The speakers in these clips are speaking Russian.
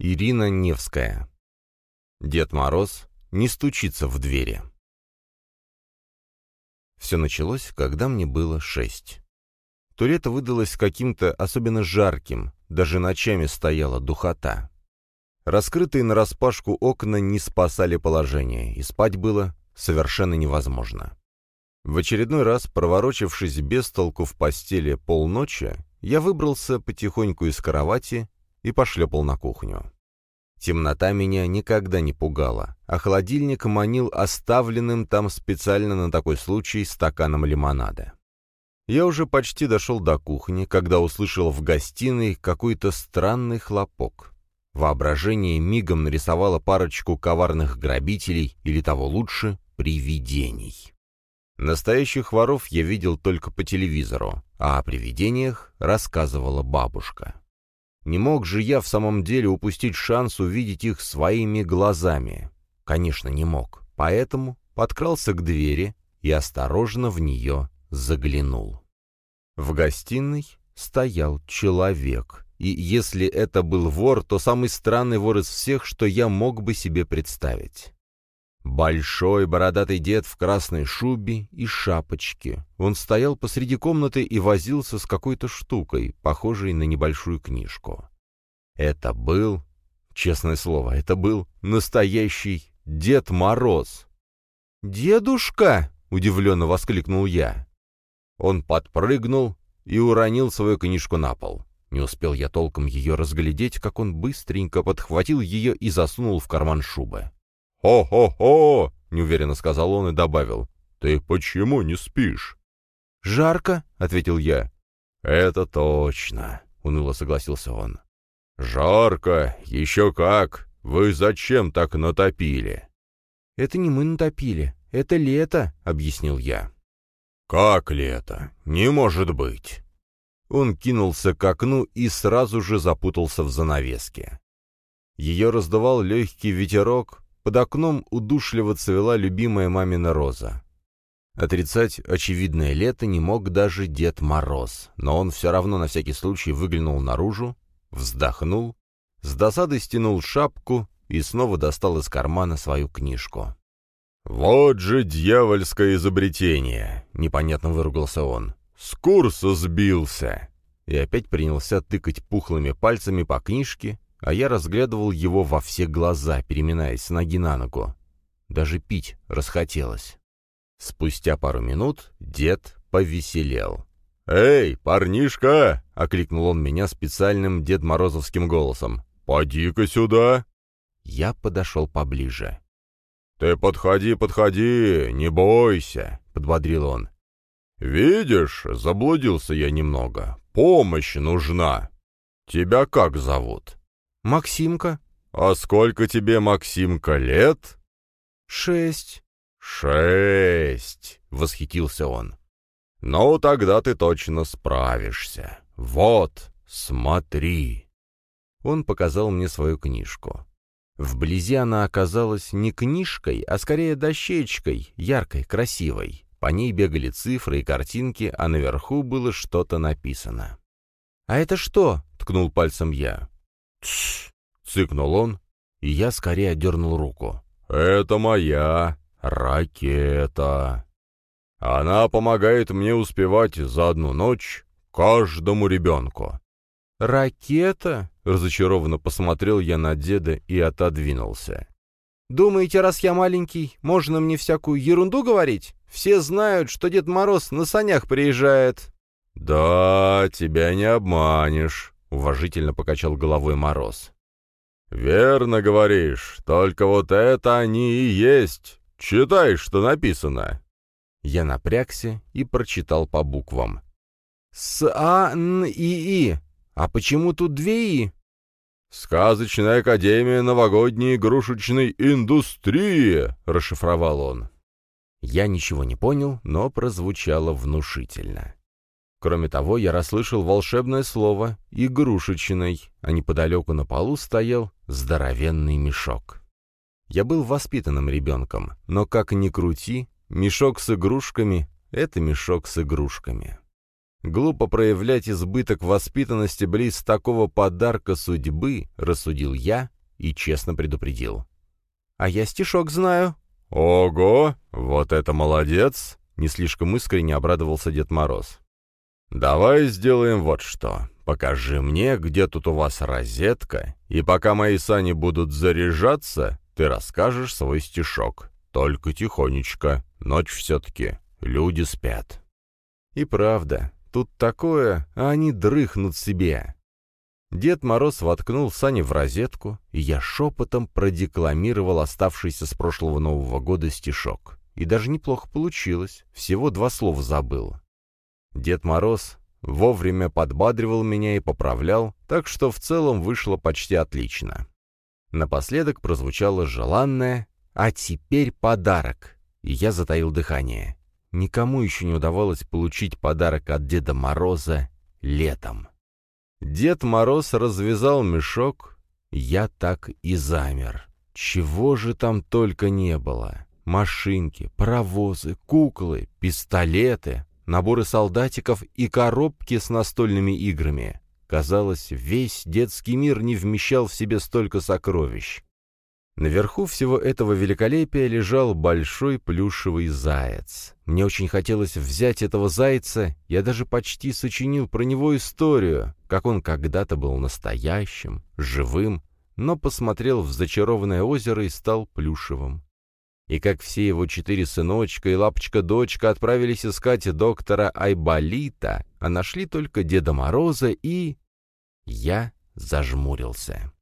Ирина Невская. Дед Мороз не стучится в двери. Все началось, когда мне было шесть. То лето выдалось каким-то особенно жарким, даже ночами стояла духота. Раскрытые нараспашку окна не спасали положение, и спать было совершенно невозможно. В очередной раз, проворочившись без толку в постели полночи, я выбрался потихоньку из кровати и пошлепал на кухню. Темнота меня никогда не пугала, а холодильник манил оставленным там специально на такой случай стаканом лимонада. Я уже почти дошел до кухни, когда услышал в гостиной какой-то странный хлопок. Воображение мигом нарисовало парочку коварных грабителей, или того лучше, привидений. Настоящих воров я видел только по телевизору, а о привидениях рассказывала бабушка. Не мог же я в самом деле упустить шанс увидеть их своими глазами? Конечно, не мог, поэтому подкрался к двери и осторожно в нее заглянул. В гостиной стоял человек, и если это был вор, то самый странный вор из всех, что я мог бы себе представить. Большой бородатый дед в красной шубе и шапочке. Он стоял посреди комнаты и возился с какой-то штукой, похожей на небольшую книжку. Это был, честное слово, это был настоящий Дед Мороз. «Дедушка!» — удивленно воскликнул я. Он подпрыгнул и уронил свою книжку на пол. Не успел я толком ее разглядеть, как он быстренько подхватил ее и засунул в карман шубы. «Хо-хо-хо!» — неуверенно сказал он и добавил. «Ты почему не спишь?» «Жарко», — ответил я. «Это точно», — уныло согласился он. «Жарко, еще как! Вы зачем так натопили?» «Это не мы натопили, это лето», — объяснил я. «Как лето? Не может быть!» Он кинулся к окну и сразу же запутался в занавеске. Ее раздувал легкий ветерок, под окном удушливо цвела любимая мамина роза. Отрицать очевидное лето не мог даже Дед Мороз, но он все равно на всякий случай выглянул наружу, вздохнул, с досадой стянул шапку и снова достал из кармана свою книжку. «Вот же дьявольское изобретение!» — непонятно выругался он. «С курса сбился!» И опять принялся тыкать пухлыми пальцами по книжке, а я разглядывал его во все глаза, переминаясь с ноги на ногу. Даже пить расхотелось. Спустя пару минут дед повеселел. «Эй, парнишка!» — окликнул он меня специальным Дед Морозовским голосом. «Поди-ка сюда!» Я подошел поближе. «Ты подходи, подходи, не бойся!» — подбодрил он. «Видишь, заблудился я немного. Помощь нужна. Тебя как зовут?» «Максимка». «А сколько тебе, Максимка, лет?» «Шесть». «Шесть!» — восхитился он. «Ну, тогда ты точно справишься. Вот, смотри!» Он показал мне свою книжку. Вблизи она оказалась не книжкой, а скорее дощечкой, яркой, красивой. По ней бегали цифры и картинки, а наверху было что-то написано. «А это что?» — ткнул пальцем я. «Тсс!» — цыкнул он, и я скорее отдернул руку. «Это моя ракета. Она помогает мне успевать за одну ночь каждому ребенку». «Ракета?» — разочарованно посмотрел я на деда и отодвинулся. «Думаете, раз я маленький, можно мне всякую ерунду говорить? Все знают, что Дед Мороз на санях приезжает». «Да, тебя не обманешь», — уважительно покачал головой Мороз. «Верно говоришь, только вот это они и есть. Читай, что написано». Я напрягся и прочитал по буквам. «С-А-Н-И-И. А почему тут две «И»?» «Сказочная академия новогодней игрушечной индустрии», — расшифровал он. Я ничего не понял, но прозвучало внушительно. Кроме того, я расслышал волшебное слово «игрушечный», а неподалеку на полу стоял здоровенный мешок. Я был воспитанным ребенком, но как ни крути, мешок с игрушками — это мешок с игрушками. Глупо проявлять избыток воспитанности близ такого подарка судьбы, рассудил я и честно предупредил. «А я стишок знаю». «Ого! Вот это молодец!» — не слишком искренне обрадовался Дед Мороз. «Давай сделаем вот что. Покажи мне, где тут у вас розетка, и пока мои сани будут заряжаться, ты расскажешь свой стишок. Только тихонечко. Ночь все-таки. Люди спят». И правда, тут такое, а они дрыхнут себе. Дед Мороз воткнул сани в розетку, и я шепотом продекламировал оставшийся с прошлого Нового года стишок. И даже неплохо получилось, всего два слова забыл. Дед Мороз вовремя подбадривал меня и поправлял, так что в целом вышло почти отлично. Напоследок прозвучало желанное «А теперь подарок!» и я затаил дыхание. Никому еще не удавалось получить подарок от Деда Мороза летом. Дед Мороз развязал мешок, я так и замер. Чего же там только не было. Машинки, паровозы, куклы, пистолеты, наборы солдатиков и коробки с настольными играми. Казалось, весь детский мир не вмещал в себе столько сокровищ. Наверху всего этого великолепия лежал большой плюшевый заяц. Мне очень хотелось взять этого зайца, я даже почти сочинил про него историю, как он когда-то был настоящим, живым, но посмотрел в зачарованное озеро и стал плюшевым. И как все его четыре сыночка и лапочка-дочка отправились искать доктора Айболита, а нашли только Деда Мороза и... Я зажмурился.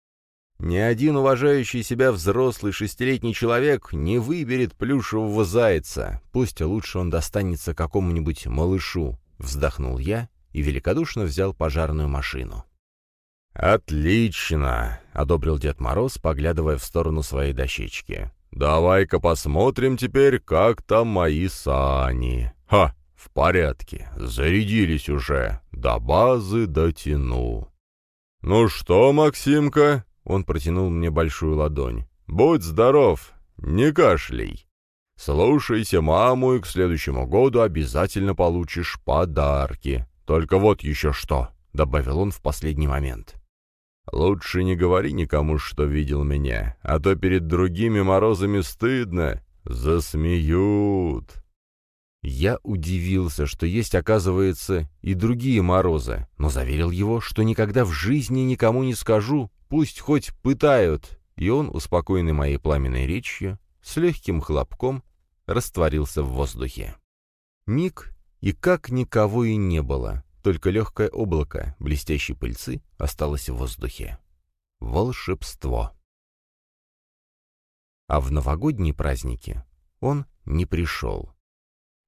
Ни один уважающий себя взрослый шестилетний человек не выберет плюшевого зайца. Пусть лучше он достанется какому-нибудь малышу, вздохнул я и великодушно взял пожарную машину. «Отлично!» — одобрил Дед Мороз, поглядывая в сторону своей дощечки. «Давай-ка посмотрим теперь, как там мои сани. Ха, в порядке, зарядились уже, до базы дотяну». «Ну что, Максимка?» Он протянул мне большую ладонь. «Будь здоров, не кашляй. Слушайся маму, и к следующему году обязательно получишь подарки. Только вот еще что», — добавил он в последний момент. «Лучше не говори никому, что видел меня, а то перед другими морозами стыдно. Засмеют». Я удивился, что есть, оказывается, и другие морозы, но заверил его, что никогда в жизни никому не скажу, Пусть хоть пытают!» И он, успокоенный моей пламенной речью, с легким хлопком растворился в воздухе. Миг, и как никого и не было, только легкое облако блестящей пыльцы осталось в воздухе. Волшебство. А в новогодние праздники он не пришел.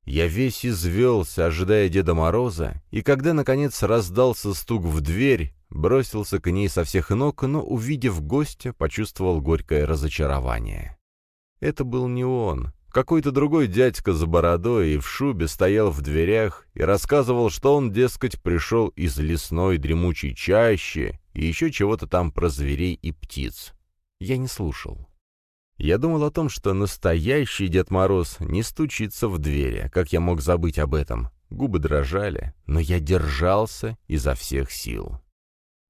Я весь извелся, ожидая Деда Мороза, и когда, наконец, раздался стук в дверь, бросился к ней со всех ног, но, увидев гостя, почувствовал горькое разочарование. Это был не он. Какой-то другой дядька за бородой и в шубе стоял в дверях и рассказывал, что он, дескать, пришел из лесной дремучей чащи и еще чего-то там про зверей и птиц. Я не слушал. Я думал о том, что настоящий Дед Мороз не стучится в двери, как я мог забыть об этом. Губы дрожали, но я держался изо всех сил.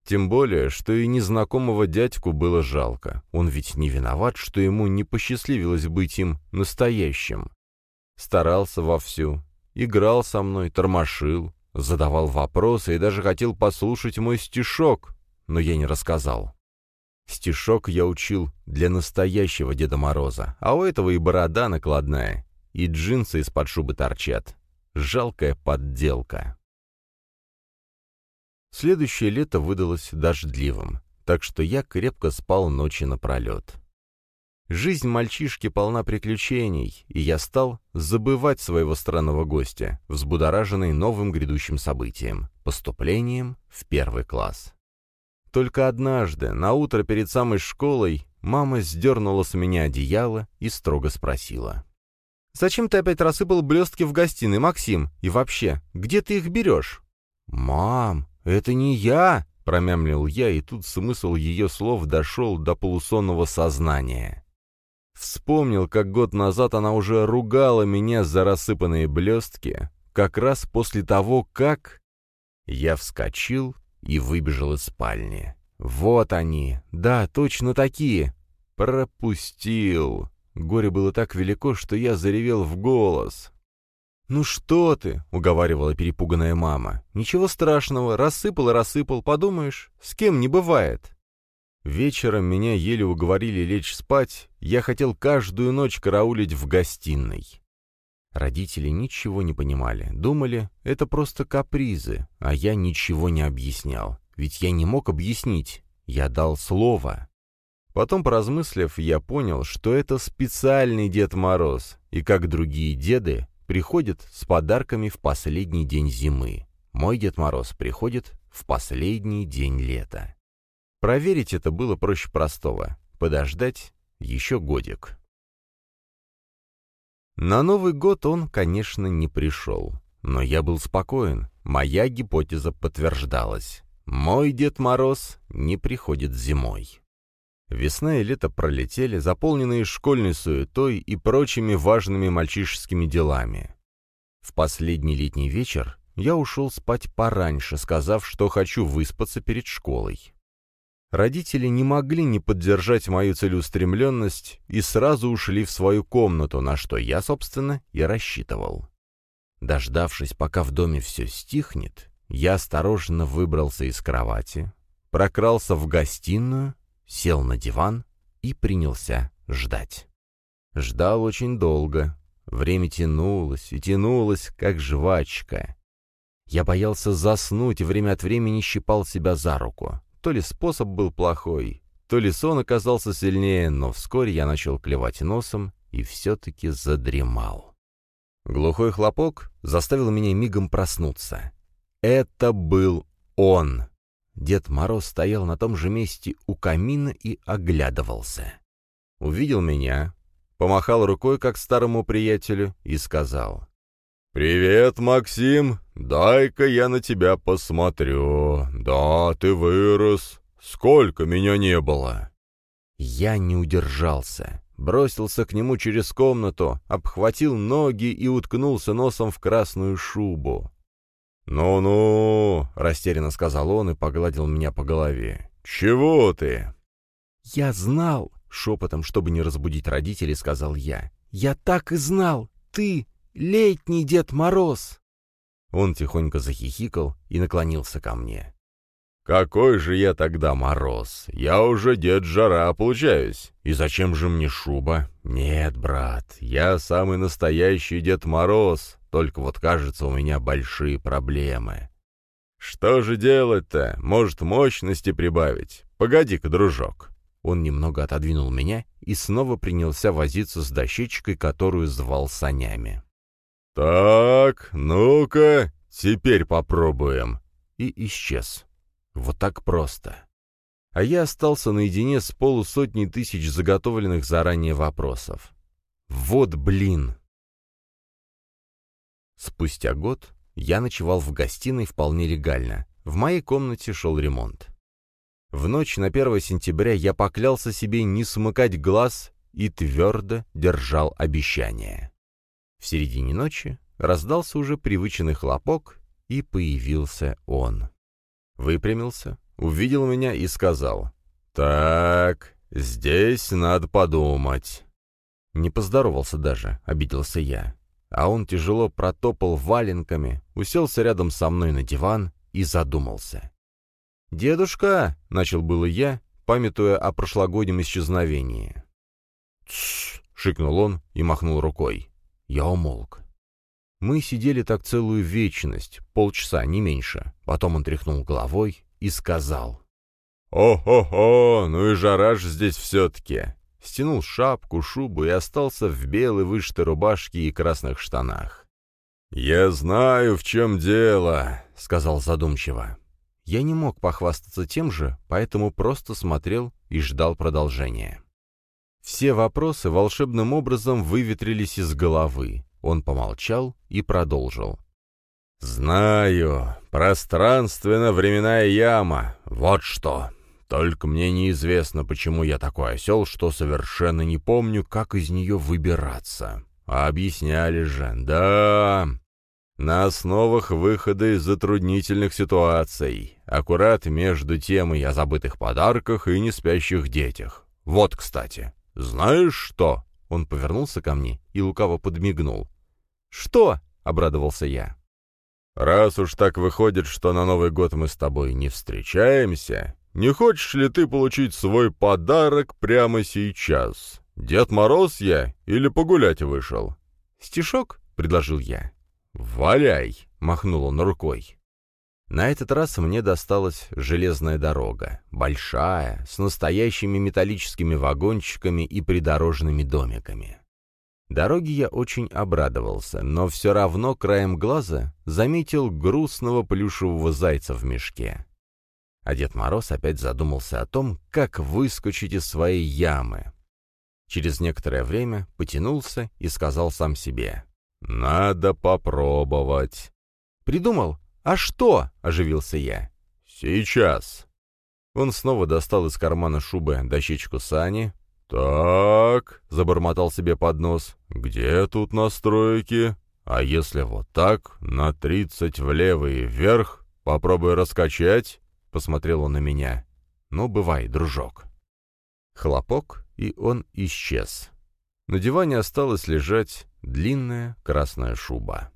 Тем более, что и незнакомого дядьку было жалко. Он ведь не виноват, что ему не посчастливилось быть им настоящим. Старался вовсю, играл со мной, тормошил, задавал вопросы и даже хотел послушать мой стишок, но я не рассказал. Стишок я учил для настоящего Деда Мороза, а у этого и борода накладная, и джинсы из-под шубы торчат. Жалкая подделка. Следующее лето выдалось дождливым, так что я крепко спал ночи напролет. Жизнь мальчишки полна приключений, и я стал забывать своего странного гостя, взбудораженный новым грядущим событием — поступлением в первый класс. Только однажды, на утро перед самой школой, мама сдернула с меня одеяло и строго спросила. «Зачем ты опять рассыпал блестки в гостиной, Максим? И вообще, где ты их берешь?» «Мам, «Это не я!» — промямлил я, и тут смысл ее слов дошел до полусонного сознания. Вспомнил, как год назад она уже ругала меня за рассыпанные блестки, как раз после того, как... Я вскочил и выбежал из спальни. Вот они, да, точно такие. Пропустил. Горе было так велико, что я заревел в голос. «Ну что ты?» — уговаривала перепуганная мама. «Ничего страшного, рассыпал и рассыпал, подумаешь, с кем не бывает». Вечером меня еле уговорили лечь спать, я хотел каждую ночь караулить в гостиной. Родители ничего не понимали, думали, это просто капризы, а я ничего не объяснял, ведь я не мог объяснить, я дал слово. Потом, поразмыслив, я понял, что это специальный Дед Мороз, и как другие деды, приходит с подарками в последний день зимы. Мой Дед Мороз приходит в последний день лета. Проверить это было проще простого. Подождать еще годик. На Новый год он, конечно, не пришел. Но я был спокоен. Моя гипотеза подтверждалась. Мой Дед Мороз не приходит зимой. Весна и лето пролетели, заполненные школьной суетой и прочими важными мальчишескими делами. В последний летний вечер я ушел спать пораньше, сказав, что хочу выспаться перед школой. Родители не могли не поддержать мою целеустремленность и сразу ушли в свою комнату, на что я, собственно, и рассчитывал. Дождавшись, пока в доме все стихнет, я осторожно выбрался из кровати, прокрался в гостиную, сел на диван и принялся ждать. Ждал очень долго. Время тянулось и тянулось, как жвачка. Я боялся заснуть и время от времени щипал себя за руку. То ли способ был плохой, то ли сон оказался сильнее, но вскоре я начал клевать носом и все-таки задремал. Глухой хлопок заставил меня мигом проснуться. Это был он. Дед Мороз стоял на том же месте у камина и оглядывался. Увидел меня, помахал рукой, как старому приятелю, и сказал. «Привет, Максим! Дай-ка я на тебя посмотрю. Да, ты вырос. Сколько меня не было!» Я не удержался. Бросился к нему через комнату, обхватил ноги и уткнулся носом в красную шубу. «Ну-ну», — растерянно сказал он и погладил меня по голове. «Чего ты?» «Я знал», — шепотом, чтобы не разбудить родителей, сказал я. «Я так и знал! Ты Летний Дед Мороз!» Он тихонько захихикал и наклонился ко мне. «Какой же я тогда мороз? Я уже дед жара получаюсь. И зачем же мне шуба? Нет, брат, я самый настоящий Дед Мороз, только вот кажется, у меня большие проблемы. Что же делать-то? Может, мощности прибавить? Погоди-ка, дружок». Он немного отодвинул меня и снова принялся возиться с дощечкой, которую звал санями. «Так, ну-ка, теперь попробуем». И исчез. Вот так просто. А я остался наедине с полусотней тысяч заготовленных заранее вопросов. Вот блин! Спустя год я ночевал в гостиной вполне легально. В моей комнате шел ремонт. В ночь на 1 сентября я поклялся себе не смыкать глаз и твердо держал обещание. В середине ночи раздался уже привычный хлопок, и появился он. Выпрямился, увидел меня и сказал, «Так, здесь надо подумать». Не поздоровался даже, обиделся я. А он тяжело протопал валенками, уселся рядом со мной на диван и задумался. «Дедушка!» — начал было я, памятуя о прошлогоднем исчезновении. «Тссс!» — шикнул он и махнул рукой. Я умолк. Мы сидели так целую вечность, полчаса, не меньше. Потом он тряхнул головой и сказал. «О-хо-хо, ну и жара ж здесь все-таки!» Стянул шапку, шубу и остался в белой вышитой рубашке и красных штанах. «Я знаю, в чем дело», — сказал задумчиво. Я не мог похвастаться тем же, поэтому просто смотрел и ждал продолжения. Все вопросы волшебным образом выветрились из головы. Он помолчал и продолжил. «Знаю, пространственно-временная яма, вот что. Только мне неизвестно, почему я такой осел, что совершенно не помню, как из нее выбираться. А объясняли же, да...» На основах выхода из затруднительных ситуаций, аккурат между темой о забытых подарках и неспящих детях. Вот, кстати, знаешь что?» Он повернулся ко мне и лукаво подмигнул. «Что?» — обрадовался я. «Раз уж так выходит, что на Новый год мы с тобой не встречаемся, не хочешь ли ты получить свой подарок прямо сейчас? Дед Мороз я или погулять вышел?» «Стишок?» — предложил я. «Валяй!» — махнул он рукой. На этот раз мне досталась железная дорога, большая, с настоящими металлическими вагончиками и придорожными домиками. Дороге я очень обрадовался, но все равно краем глаза заметил грустного плюшевого зайца в мешке. А Дед Мороз опять задумался о том, как выскочить из своей ямы. Через некоторое время потянулся и сказал сам себе. «Надо попробовать». «Придумал? А что?» — оживился я. «Сейчас». Он снова достал из кармана шубы дощечку сани. «Так», — забормотал себе под нос, — «где тут настройки? А если вот так, на тридцать влево и вверх? Попробуй раскачать?» — посмотрел он на меня. «Ну, бывай, дружок». Хлопок, и он исчез. На диване осталась лежать длинная красная шуба.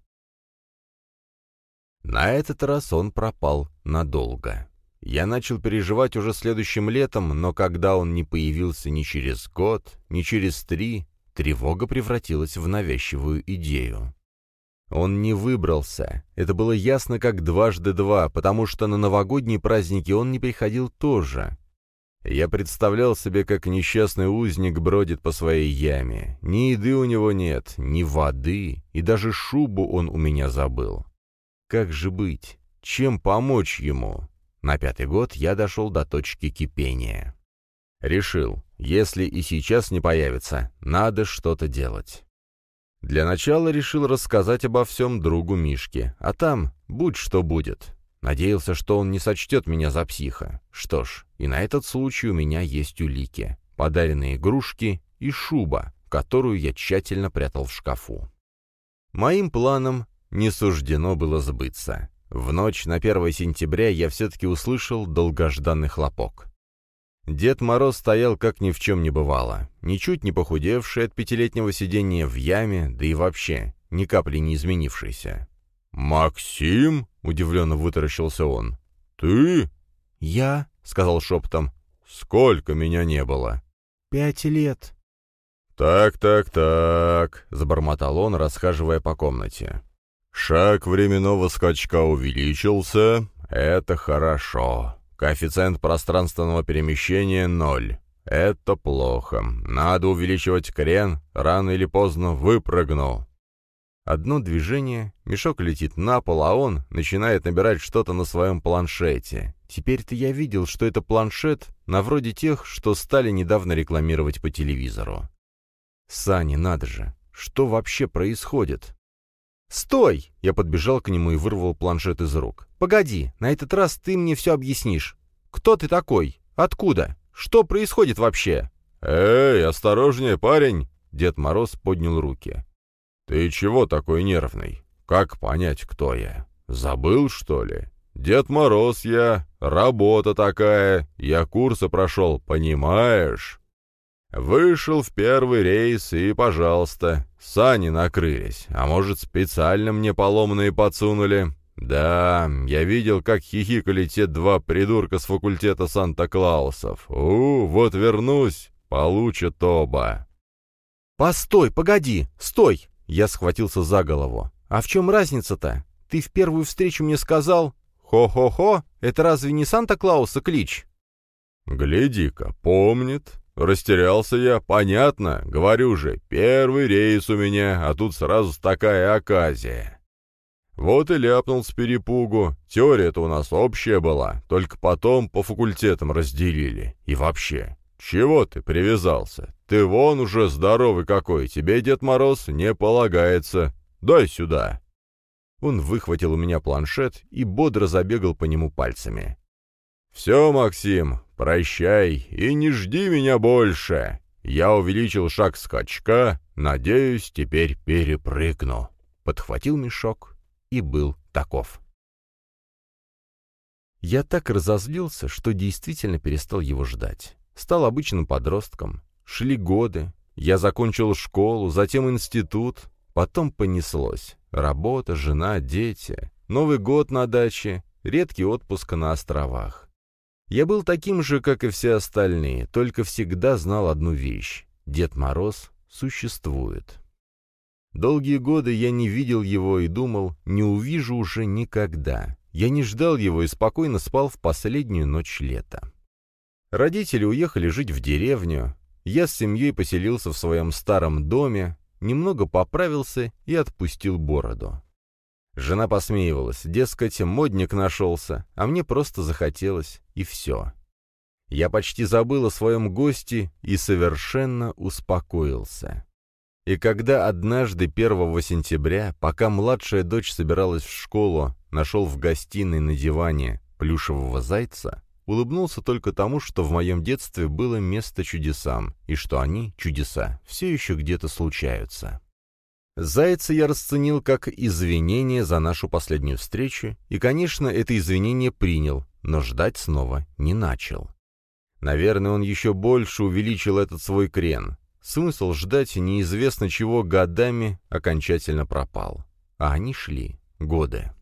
На этот раз он пропал надолго. Я начал переживать уже следующим летом, но когда он не появился ни через год, ни через три, тревога превратилась в навязчивую идею. Он не выбрался. Это было ясно как дважды два, потому что на новогодние праздники он не приходил тоже. Я представлял себе, как несчастный узник бродит по своей яме. Ни еды у него нет, ни воды, и даже шубу он у меня забыл. Как же быть? Чем помочь ему? На пятый год я дошел до точки кипения. Решил, если и сейчас не появится, надо что-то делать. Для начала решил рассказать обо всем другу Мишке, а там будь что будет. Надеялся, что он не сочтет меня за психа. Что ж, и на этот случай у меня есть улики. Подаренные игрушки и шуба, которую я тщательно прятал в шкафу. Моим планам не суждено было сбыться. В ночь на 1 сентября я все-таки услышал долгожданный хлопок. Дед Мороз стоял, как ни в чем не бывало, ничуть не похудевший от пятилетнего сидения в яме, да и вообще ни капли не изменившийся. «Максим?» — удивленно вытаращился он. «Ты?» «Я?» — сказал шепотом. «Сколько меня не было?» «Пять лет». «Так-так-так», — забормотал он, расхаживая по комнате. «Шаг временного скачка увеличился. Это хорошо. Коэффициент пространственного перемещения — ноль. Это плохо. Надо увеличивать крен, рано или поздно выпрыгну. Одно движение, мешок летит на пол, а он начинает набирать что-то на своем планшете. Теперь-то я видел, что это планшет на вроде тех, что стали недавно рекламировать по телевизору. Сани, надо же, что вообще происходит? «Стой!» — я подбежал к нему и вырвал планшет из рук. «Погоди, на этот раз ты мне все объяснишь. Кто ты такой? Откуда? Что происходит вообще?» «Эй, осторожнее, парень!» — Дед Мороз поднял руки. «Ты чего такой нервный? Как понять, кто я? Забыл, что ли? Дед Мороз я, работа такая, я курсы прошел, понимаешь?» Вышел в первый рейс и, пожалуйста, сани накрылись, а может, специально мне поломанные подсунули. Да, я видел, как хихикали те два придурка с факультета Санта-Клаусов. У, вот вернусь, получат оба. «Постой, погоди, стой!» Я схватился за голову. «А в чем разница-то? Ты в первую встречу мне сказал, «Хо-хо-хо, это разве не Санта-Клауса клич?» «Гляди-ка, помнит. Растерялся я, понятно. Говорю же, первый рейс у меня, а тут сразу такая оказия». Вот и ляпнул с перепугу. Теория-то у нас общая была, только потом по факультетам разделили. И вообще, чего ты привязался? Ты вон уже здоровый какой, тебе, Дед Мороз, не полагается. Дай сюда». Он выхватил у меня планшет и бодро забегал по нему пальцами. «Все, Максим, прощай и не жди меня больше. Я увеличил шаг скачка, надеюсь, теперь перепрыгну». Подхватил мешок и был таков. Я так разозлился, что действительно перестал его ждать. Стал обычным подростком. Шли годы. Я закончил школу, затем институт. Потом понеслось. Работа, жена, дети. Новый год на даче. Редкий отпуск на островах. Я был таким же, как и все остальные, только всегда знал одну вещь. Дед Мороз существует. Долгие годы я не видел его и думал, не увижу уже никогда. Я не ждал его и спокойно спал в последнюю ночь лета. Родители уехали жить в деревню. Я с семьей поселился в своем старом доме, немного поправился и отпустил бороду. Жена посмеивалась, дескать, модник нашелся, а мне просто захотелось, и все. Я почти забыл о своем госте и совершенно успокоился. И когда однажды 1 сентября, пока младшая дочь собиралась в школу, нашел в гостиной на диване плюшевого зайца, улыбнулся только тому, что в моем детстве было место чудесам, и что они, чудеса, все еще где-то случаются. Зайца я расценил как извинение за нашу последнюю встречу, и, конечно, это извинение принял, но ждать снова не начал. Наверное, он еще больше увеличил этот свой крен. Смысл ждать неизвестно чего годами окончательно пропал. А они шли. Годы.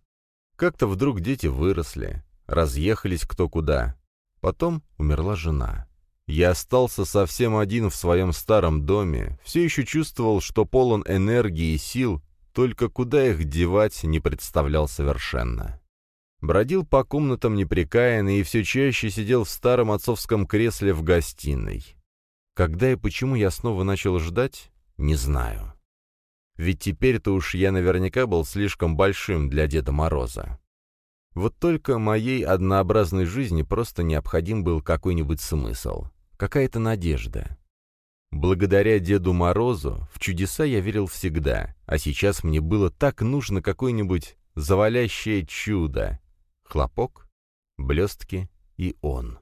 Как-то вдруг дети выросли, разъехались кто куда. Потом умерла жена. Я остался совсем один в своем старом доме, все еще чувствовал, что полон энергии и сил, только куда их девать не представлял совершенно. Бродил по комнатам непрекаянный и все чаще сидел в старом отцовском кресле в гостиной. Когда и почему я снова начал ждать, не знаю. Ведь теперь-то уж я наверняка был слишком большим для Деда Мороза. Вот только моей однообразной жизни просто необходим был какой-нибудь смысл, какая-то надежда. Благодаря Деду Морозу в чудеса я верил всегда, а сейчас мне было так нужно какое-нибудь завалящее чудо. Хлопок, блестки и он.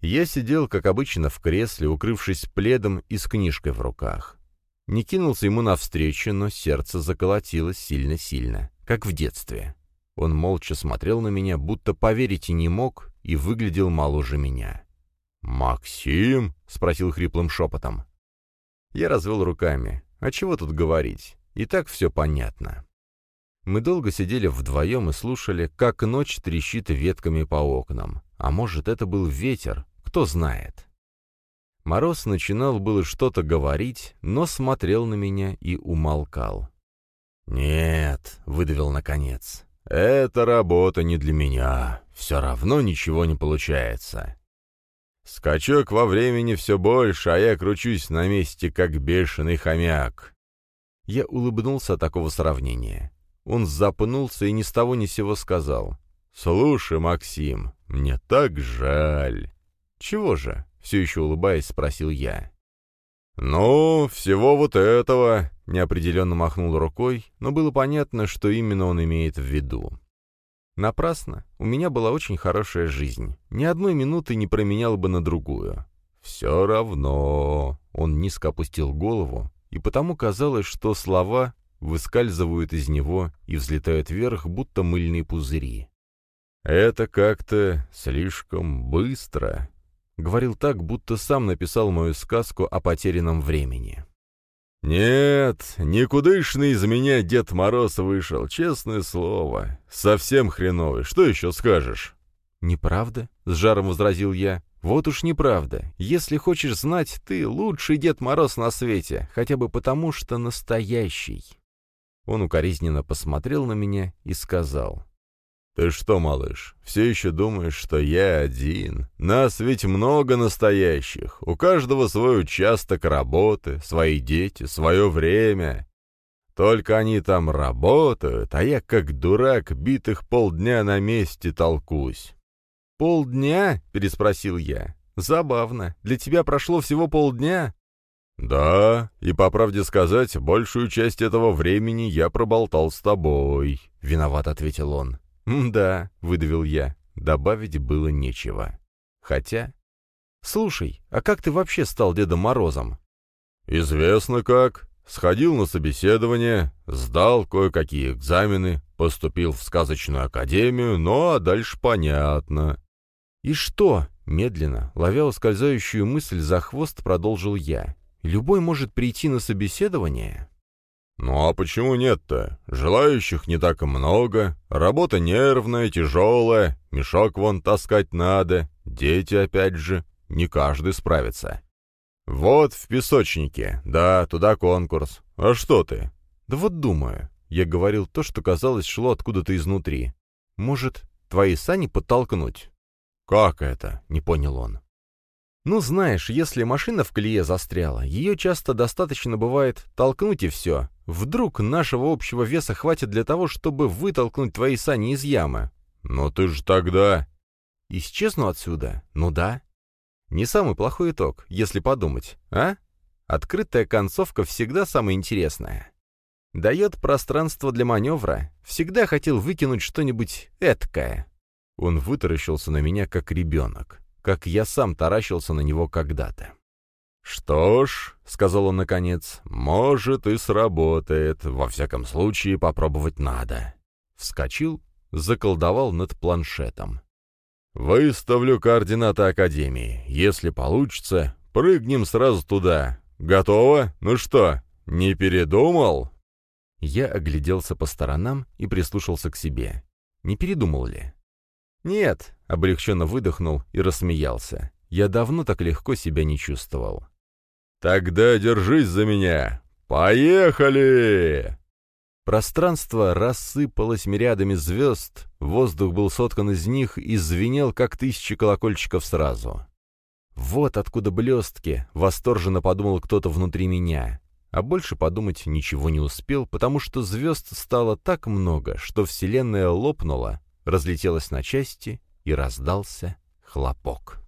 Я сидел, как обычно, в кресле, укрывшись пледом и с книжкой в руках. Не кинулся ему навстречу, но сердце заколотилось сильно-сильно, как в детстве. Он молча смотрел на меня, будто поверить и не мог, и выглядел моложе меня. «Максим?» — спросил хриплым шепотом. Я развел руками. А чего тут говорить? И так все понятно. Мы долго сидели вдвоем и слушали, как ночь трещит ветками по окнам. А может, это был ветер, кто знает. Мороз начинал было что-то говорить, но смотрел на меня и умолкал. «Нет», — выдавил наконец, — «эта работа не для меня. Все равно ничего не получается. Скачок во времени все больше, а я кручусь на месте, как бешеный хомяк». Я улыбнулся от такого сравнения. Он запнулся и ни с того ни сего сказал. «Слушай, Максим, мне так жаль». «Чего же?» — все еще улыбаясь, спросил я. «Ну, всего вот этого», — неопределенно махнул рукой, но было понятно, что именно он имеет в виду. Напрасно. У меня была очень хорошая жизнь. Ни одной минуты не променял бы на другую. «Все равно...» — он низко опустил голову, и потому казалось, что слова выскальзывают из него и взлетают вверх, будто мыльные пузыри. «Это как-то слишком быстро», Говорил так, будто сам написал мою сказку о потерянном времени. «Нет, никудышный из меня Дед Мороз вышел, честное слово. Совсем хреновый, что еще скажешь?» «Неправда?» — с жаром возразил я. «Вот уж неправда. Если хочешь знать, ты лучший Дед Мороз на свете, хотя бы потому, что настоящий». Он укоризненно посмотрел на меня и сказал. «Ты что, малыш, все еще думаешь, что я один? Нас ведь много настоящих. У каждого свой участок работы, свои дети, свое время. Только они там работают, а я, как дурак, битых полдня на месте толкусь». «Полдня?» — переспросил я. «Забавно. Для тебя прошло всего полдня?» «Да, и, по правде сказать, большую часть этого времени я проболтал с тобой», — виноват ответил он. «Да», — выдавил я, добавить было нечего. Хотя... «Слушай, а как ты вообще стал Дедом Морозом?» «Известно как. Сходил на собеседование, сдал кое-какие экзамены, поступил в сказочную академию, ну а дальше понятно. «И что?» — медленно, ловя ускользающую мысль за хвост, продолжил я. «Любой может прийти на собеседование?» «Ну а почему нет-то? Желающих не так много, работа нервная, тяжелая, мешок вон таскать надо, дети опять же, не каждый справится». «Вот в песочнике. Да, туда конкурс. А что ты?» «Да вот думаю». Я говорил то, что, казалось, шло откуда-то изнутри. «Может, твои сани подтолкнуть?» «Как это?» — не понял он. «Ну, знаешь, если машина в колее застряла, ее часто достаточно бывает толкнуть и все. Вдруг нашего общего веса хватит для того, чтобы вытолкнуть твои сани из ямы?» «Но ты же тогда...» «Исчезну отсюда? Ну да. Не самый плохой итог, если подумать, а? Открытая концовка всегда самая интересная. Дает пространство для маневра. Всегда хотел выкинуть что-нибудь эткое. Он вытаращился на меня, как ребенок, как я сам таращился на него когда-то. «Что ж», — сказал он наконец, — «может и сработает. Во всяком случае, попробовать надо». Вскочил, заколдовал над планшетом. «Выставлю координаты Академии. Если получится, прыгнем сразу туда. Готово? Ну что, не передумал?» Я огляделся по сторонам и прислушался к себе. Не передумал ли? «Нет», — облегченно выдохнул и рассмеялся. Я давно так легко себя не чувствовал. «Тогда держись за меня! Поехали!» Пространство рассыпалось мириадами звезд, воздух был соткан из них и звенел, как тысячи колокольчиков сразу. «Вот откуда блестки!» — восторженно подумал кто-то внутри меня. А больше подумать ничего не успел, потому что звезд стало так много, что Вселенная лопнула, разлетелась на части и раздался хлопок.